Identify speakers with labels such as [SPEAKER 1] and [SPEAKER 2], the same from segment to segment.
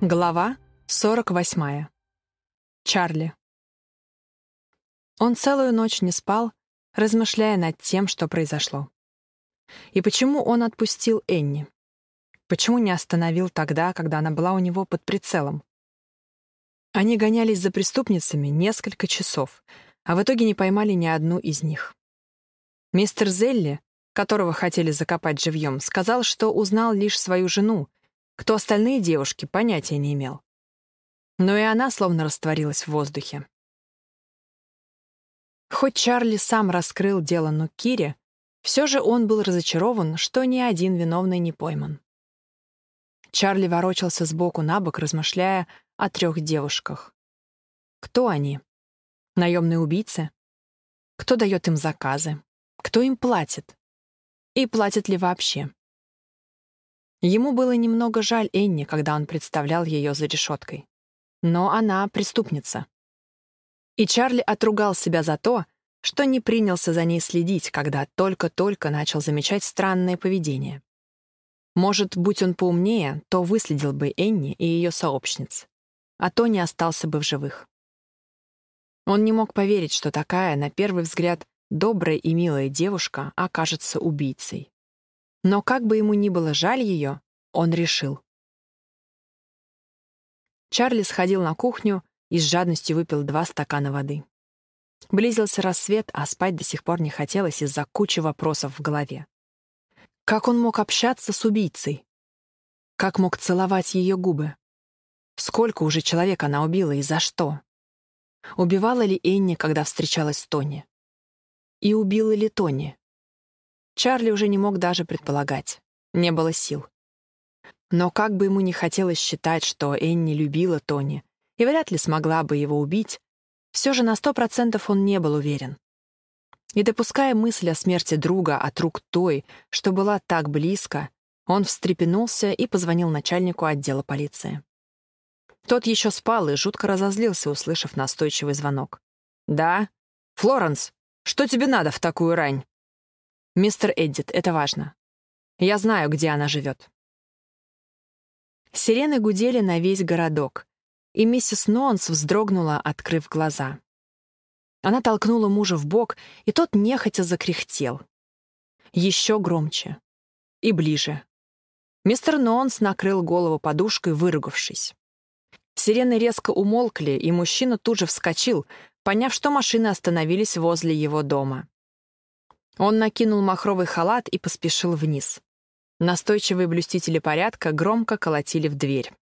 [SPEAKER 1] Глава 48. Чарли. Он целую ночь не спал, размышляя над тем, что произошло. И почему он отпустил Энни? Почему не остановил тогда, когда она была у него под прицелом? Они гонялись за преступницами несколько часов, а в итоге не поймали ни одну из них. Мистер Зелли, которого хотели закопать живьем, сказал, что узнал лишь свою жену, кто остальные девушки, понятия не имел. Но и она словно растворилась в воздухе. Хоть Чарли сам раскрыл дело Нукире, все же он был разочарован, что ни один виновный не пойман. Чарли ворочался сбоку на бок, размышляя о трех девушках. Кто они? Наемные убийцы? Кто дает им заказы? Кто им платит? И платит ли вообще? Ему было немного жаль Энни, когда он представлял ее за решеткой. Но она преступница. И Чарли отругал себя за то, что не принялся за ней следить, когда только-только начал замечать странное поведение. Может, будь он поумнее, то выследил бы Энни и ее сообщниц, а то не остался бы в живых. Он не мог поверить, что такая, на первый взгляд, добрая и милая девушка окажется убийцей. Но как бы ему ни было жаль ее, он решил. Чарли сходил на кухню и с жадностью выпил два стакана воды. Близился рассвет, а спать до сих пор не хотелось из-за кучи вопросов в голове. Как он мог общаться с убийцей? Как мог целовать ее губы? Сколько уже человек она убила и за что? Убивала ли Энни, когда встречалась с Тони? И убила ли Тони? Чарли уже не мог даже предполагать. Не было сил. Но как бы ему ни хотелось считать, что Энни любила Тони и вряд ли смогла бы его убить, все же на сто процентов он не был уверен. И допуская мысль о смерти друга от рук той, что была так близко, он встрепенулся и позвонил начальнику отдела полиции. Тот еще спал и жутко разозлился, услышав настойчивый звонок. «Да? Флоренс, что тебе надо в такую рань?» «Мистер Эддит, это важно. Я знаю, где она живет». Сирены гудели на весь городок, и миссис Нонс вздрогнула, открыв глаза. Она толкнула мужа в бок, и тот нехотя закряхтел. Еще громче. И ближе. Мистер Нонс накрыл голову подушкой, выругавшись. Сирены резко умолкли, и мужчина тут же вскочил, поняв, что машины остановились возле его дома. Он накинул махровый халат и поспешил вниз. Настойчивые блюстители порядка громко колотили в дверь.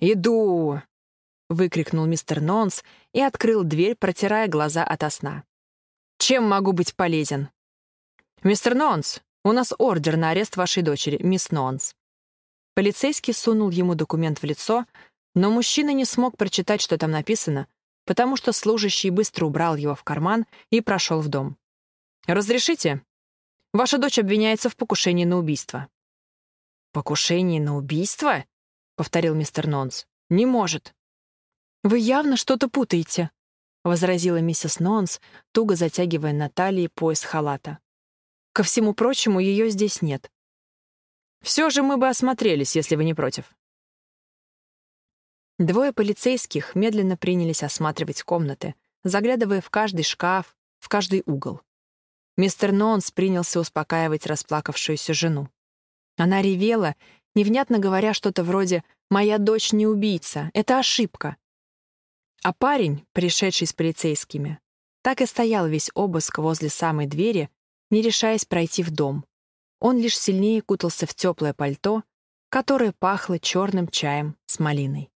[SPEAKER 1] «Иду!» — выкрикнул мистер Нонс и открыл дверь, протирая глаза ото сна. «Чем могу быть полезен?» «Мистер Нонс, у нас ордер на арест вашей дочери, мисс Нонс». Полицейский сунул ему документ в лицо, но мужчина не смог прочитать, что там написано, потому что служащий быстро убрал его в карман и прошел в дом. «Разрешите? Ваша дочь обвиняется в покушении на убийство». «Покушение на убийство?» — повторил мистер Нонс. «Не может». «Вы явно что-то путаете», — возразила миссис Нонс, туго затягивая на талии пояс халата. «Ко всему прочему, ее здесь нет». «Все же мы бы осмотрелись, если вы не против». Двое полицейских медленно принялись осматривать комнаты, заглядывая в каждый шкаф, в каждый угол. Мистер Нонс принялся успокаивать расплакавшуюся жену. Она ревела, невнятно говоря что-то вроде «Моя дочь не убийца, это ошибка». А парень, пришедший с полицейскими, так и стоял весь обыск возле самой двери, не решаясь пройти в дом. Он лишь сильнее кутался в теплое пальто, которое пахло черным чаем с малиной.